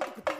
Tuk-tuk-tuk.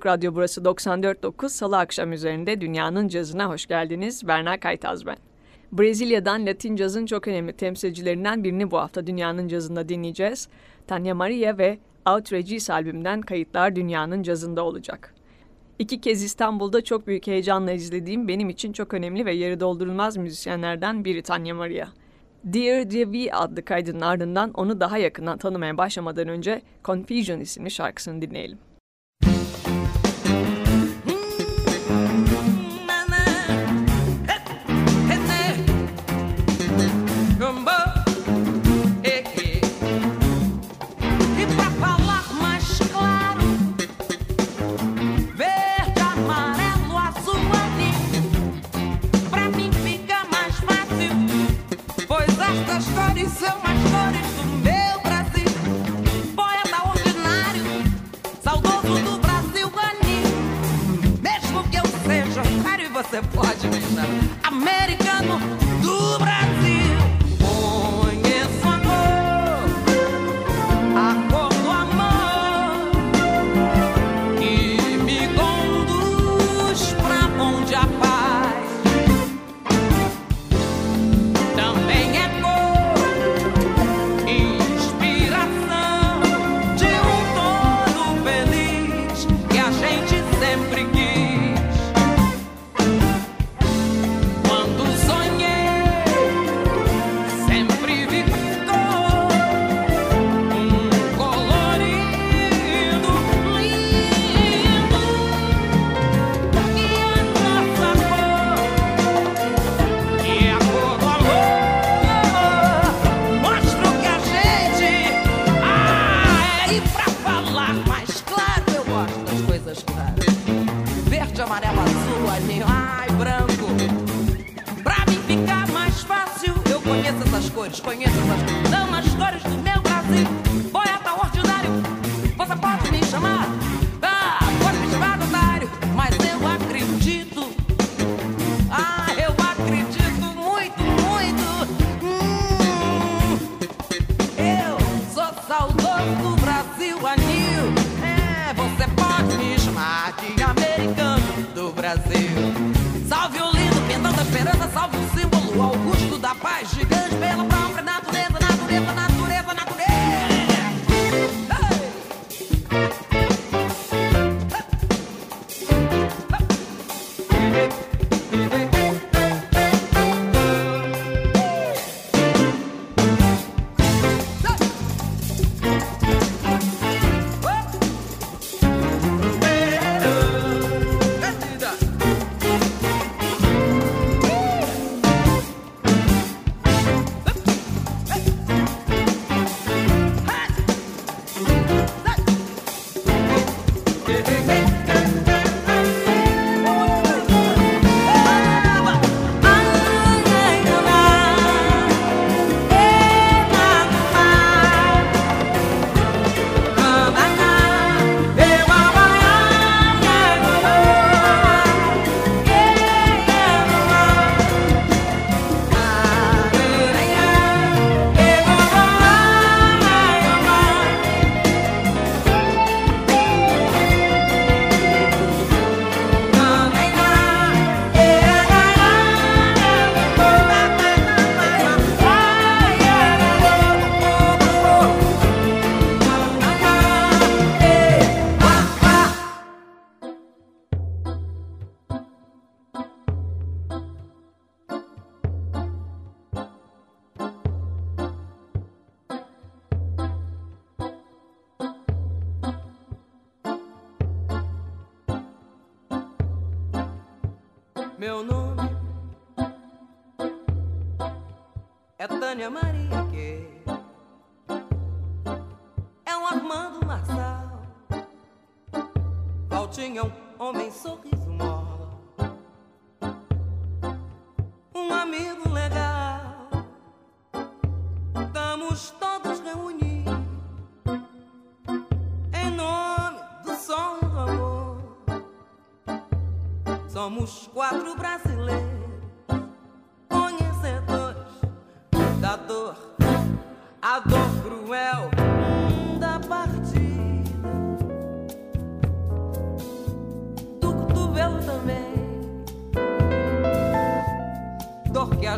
Açık Radyo burası 94.9 Salı akşam üzerinde Dünyanın Cazına hoş geldiniz. Berna Kaytaz ben. Brezilya'dan Latin cazın çok önemli temsilcilerinden birini bu hafta Dünyanın Cazında dinleyeceğiz. Tanya Maria ve Outrageous albümden kayıtlar Dünyanın Cazında olacak. İki kez İstanbul'da çok büyük heyecanla izlediğim benim için çok önemli ve yeri doldurulmaz müzisyenlerden biri Tanya Maria. Dear Divi adlı kaydının ardından onu daha yakından tanımaya başlamadan önce Confusion isimli şarkısını dinleyelim. the.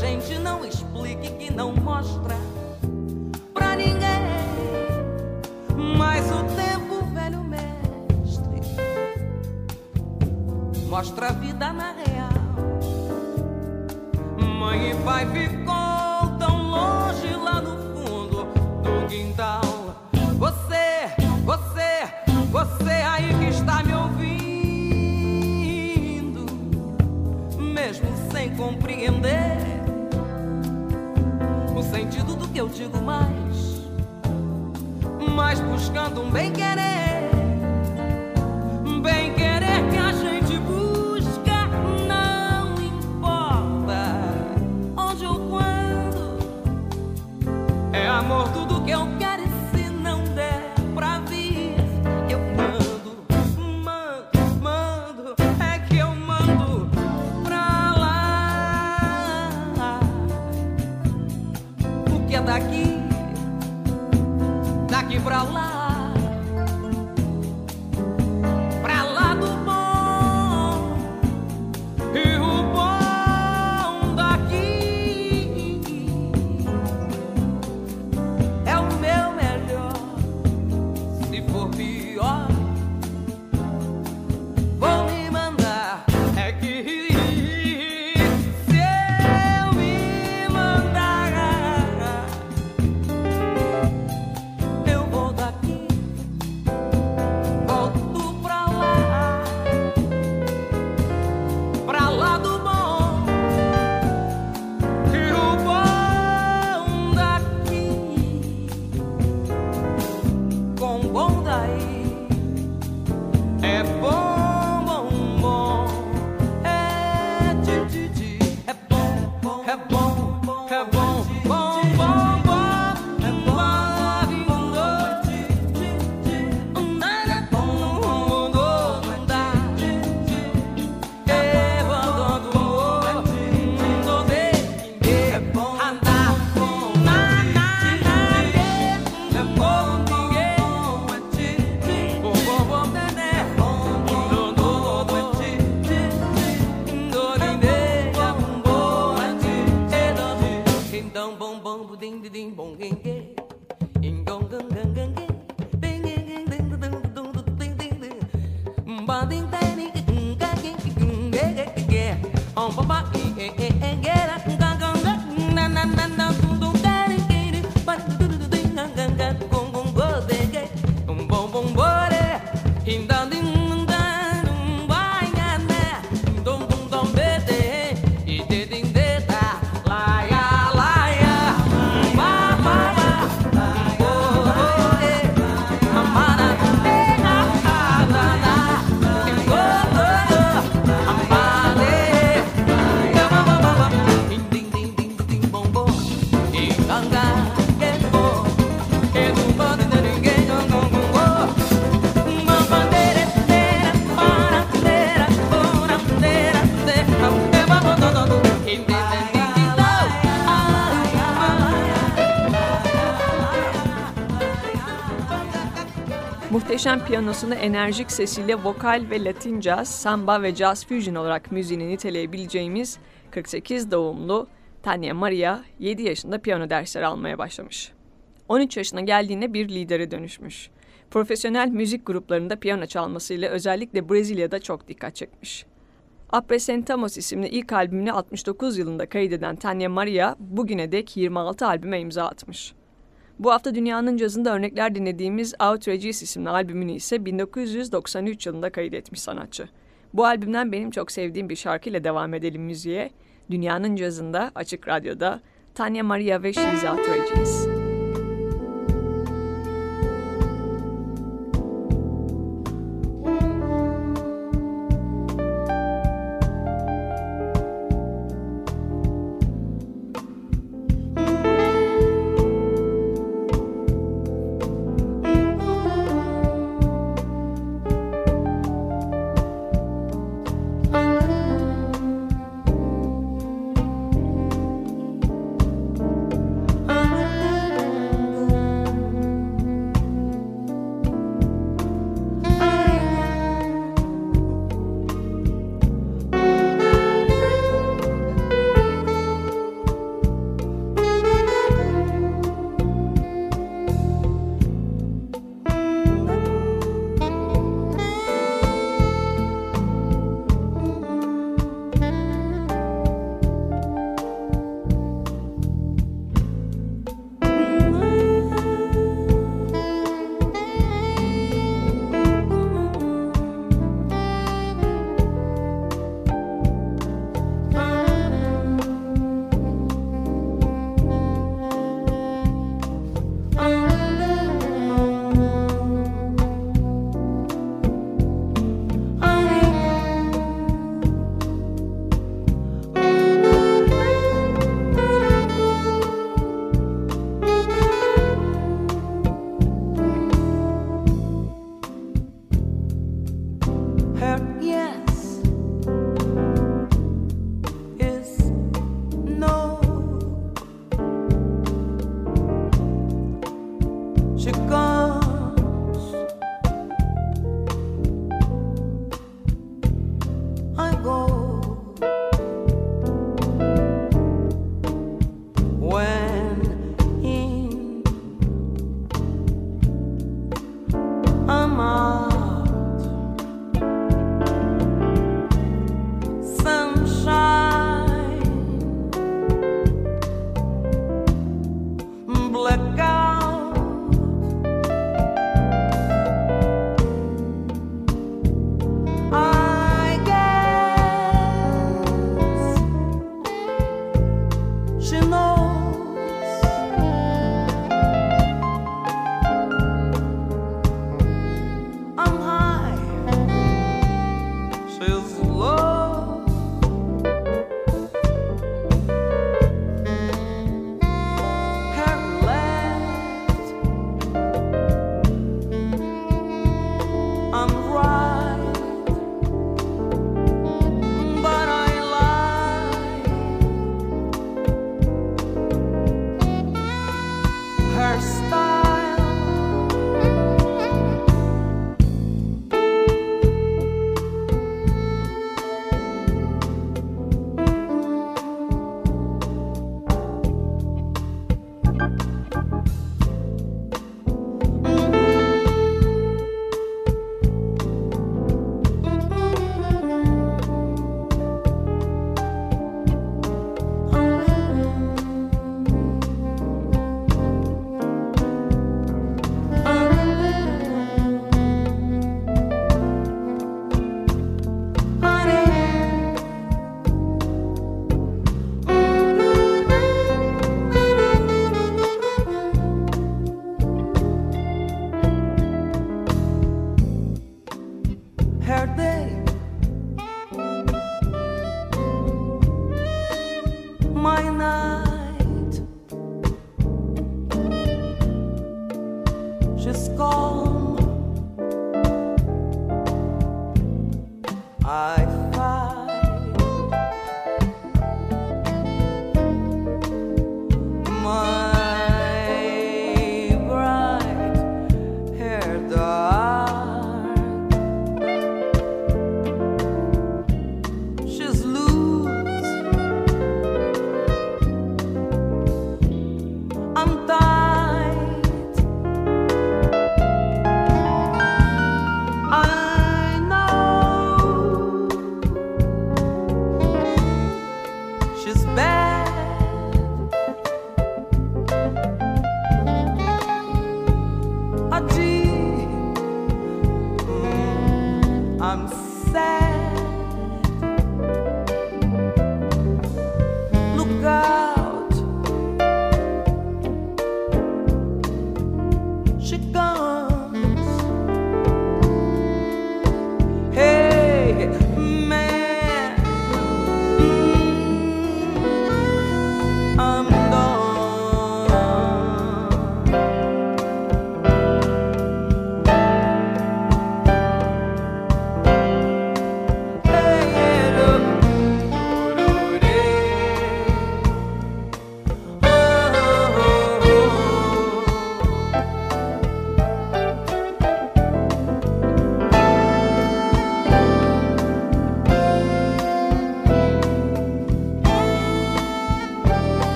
Gente não explica e que não mostra pra ninguém, mas o tempo mostra a vida na real. Mãe e pai ficou digo mais, mas buscando um bem querer. muhteşem piyanosunu enerjik sesiyle vokal ve latin caz, samba ve caz fusion olarak müziğini niteleyebileceğimiz 48 doğumlu Tanya Maria 7 yaşında piyano dersleri almaya başlamış. 13 yaşına geldiğinde bir lidere dönüşmüş. Profesyonel müzik gruplarında piyano çalmasıyla özellikle Brezilya'da çok dikkat çekmiş. Apresentamos isimli ilk albümünü 69 yılında kaydeden Tanya Maria bugüne dek 26 albüme imza atmış. Bu hafta dünyanın cazında örnekler dinlediğimiz Outrageous isimli albümünü ise 1993 yılında kaydetmiş sanatçı. Bu albümden benim çok sevdiğim bir şarkıyla devam edelim müziğe. Dünyanın cazında Açık Radyo'da Tanya Maria ve She's Outrageous.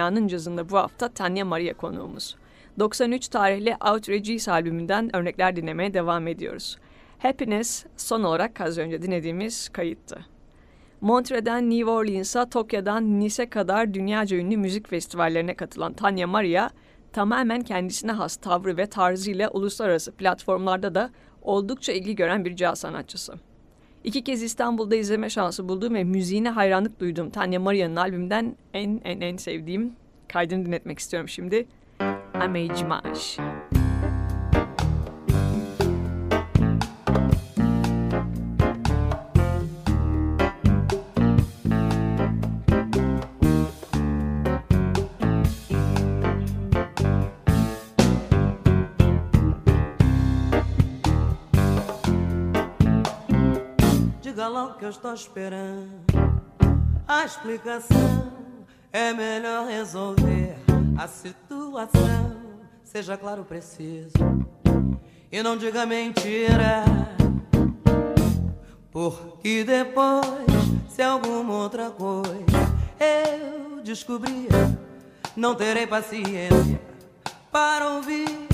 Dünyanın cazında bu hafta Tanya Maria konuğumuz. 93 tarihli Outrageous albümünden örnekler dinlemeye devam ediyoruz. Happiness son olarak az önce dinlediğimiz kayıttı. Montre'den New Orleans'a, Tokyo'dan Nice kadar dünyaca ünlü müzik festivallerine katılan Tanya Maria, tamamen kendisine has tavrı ve tarzıyla uluslararası platformlarda da oldukça ilgi gören bir caz sanatçısı. İki kez İstanbul'da izleme şansı bulduğum ve müziğine hayranlık duyduğum Tanya Maria'nın albümünden en en en sevdiğim kaydını dinletmek istiyorum şimdi. Amejmaş. Diga logo que eu estou esperando. A explicação é melhor resolver a situação. Seja claro, preciso. E não diga mentira. Porque depois, se alguma outra coisa eu descobrir, não terei paciência para ouvir.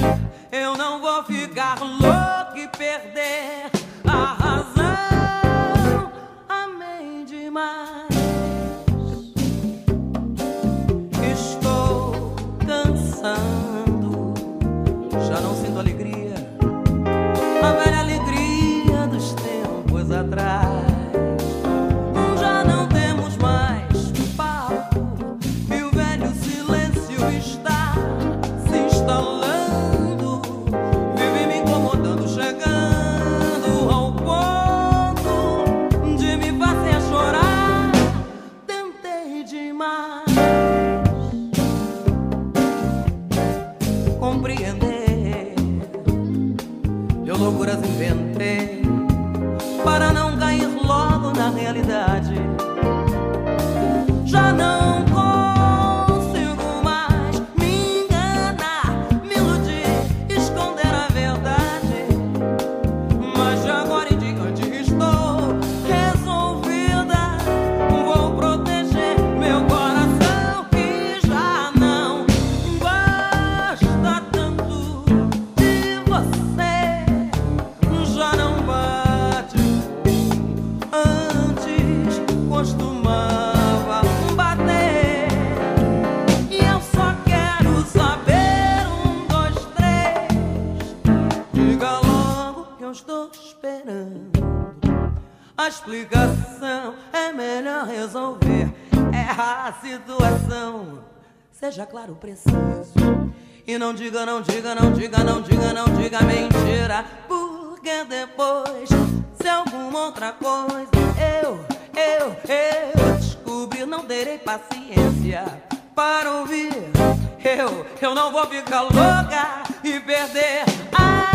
Eu não vou ficar louco e perder a razão. Atrás. Claro, preciso. E não diga, não diga, não diga, não diga, não diga mentira. Porque depois, se alguma outra coisa eu, eu, eu descobrir, não terei paciência para ouvir. Eu, eu não vou ficar louca e perder a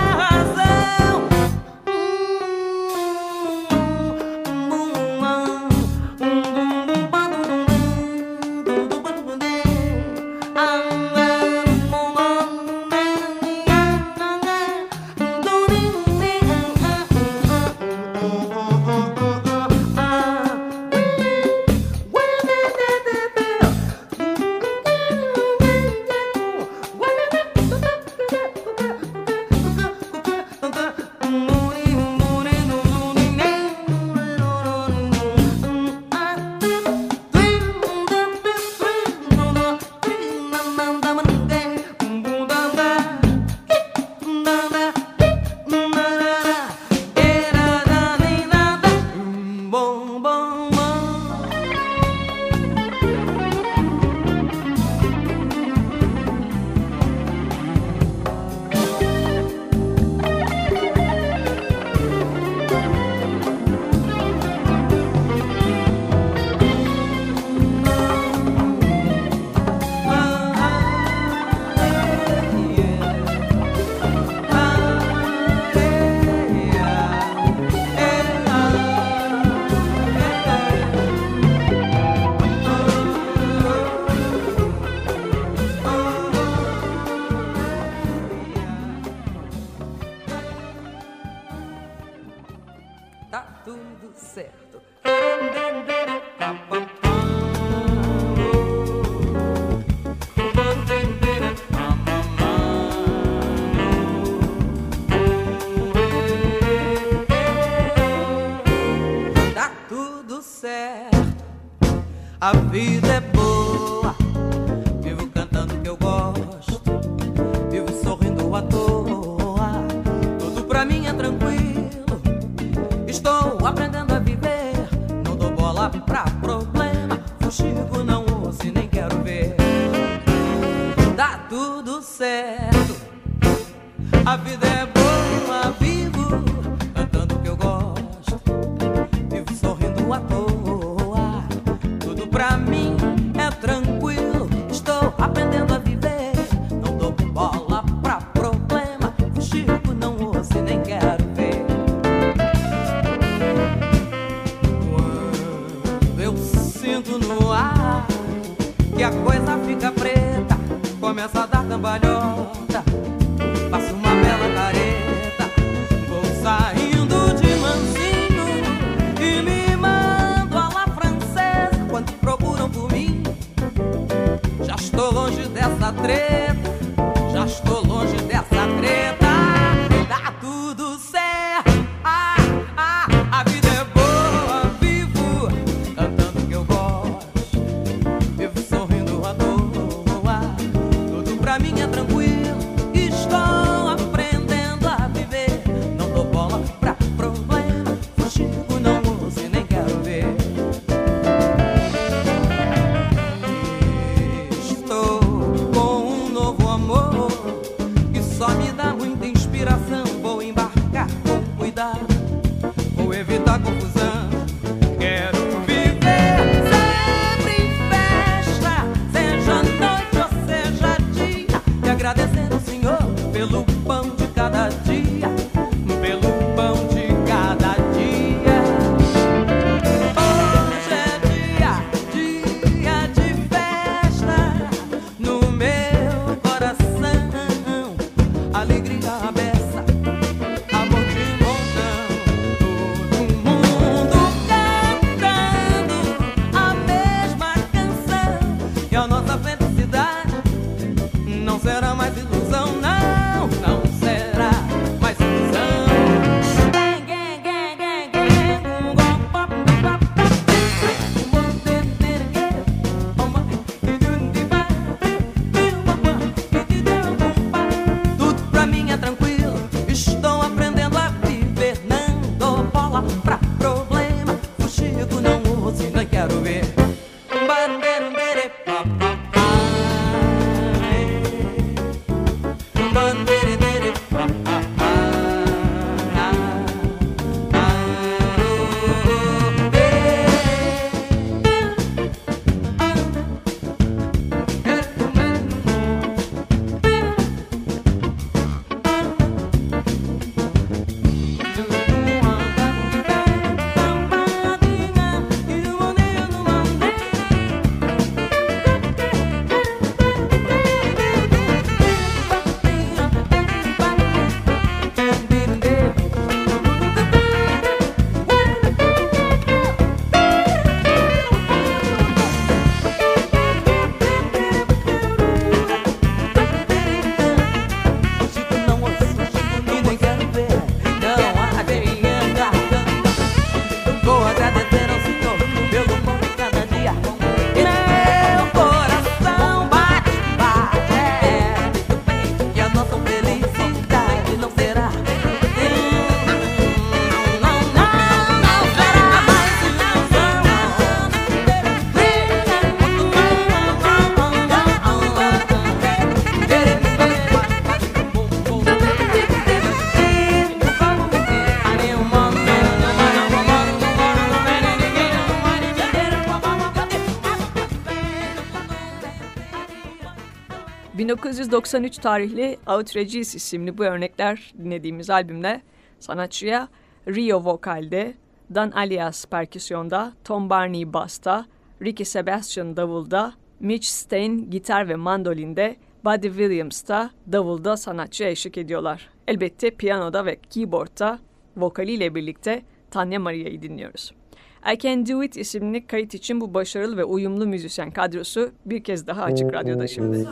Tá tudo certo. 1993 tarihli Outrageous isimli bu örnekler dinlediğimiz albümde sanatçıya Rio vokalde, Dan Alias perküsyonda, Tom Barney basta, Ricky Sebastian davulda, Mitch Stein gitar ve mandolinde, Buddy Williams da davulda sanatçı eşlik ediyorlar. Elbette piyanoda ve keyboardta vokaliyle birlikte Tanya Maria'yı dinliyoruz. I Can Do It isimli kayıt için bu başarılı ve uyumlu müzisyen kadrosu bir kez daha Açık Radyo'da şimdi.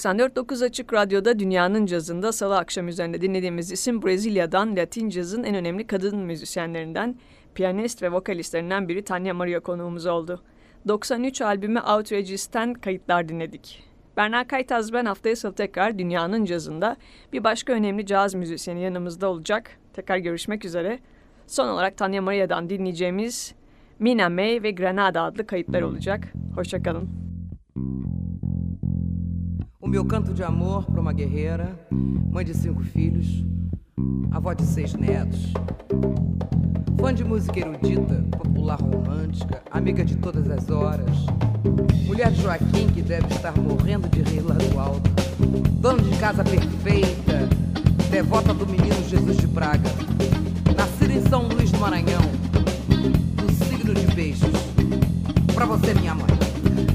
94.9 Açık Radyo'da Dünyanın Cazı'nda salı akşam üzerinde dinlediğimiz isim Brezilya'dan Latin cazın en önemli kadın müzisyenlerinden, piyanist ve vokalistlerinden biri Tanya Maria konuğumuz oldu. 93 albümü Outrageous'ten kayıtlar dinledik. Berna Kaytaz ben haftaya salı tekrar Dünyanın Cazı'nda bir başka önemli caz müzisyeni yanımızda olacak. Tekrar görüşmek üzere. Son olarak Tanya Maria'dan dinleyeceğimiz Mina May ve Granada adlı kayıtlar olacak. Hoşçakalın. O meu canto de amor para uma guerreira, mãe de cinco filhos, avó de seis netos. Fã de música erudita, popular romântica, amiga de todas as horas. Mulher de Joaquim que deve estar morrendo de rir lá do alto. Dono de casa perfeita, devota do menino Jesus de Praga. Nascida em São Luís do Maranhão, do signo de beijos. Pra você, minha mãe.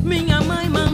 Minha mãe mandou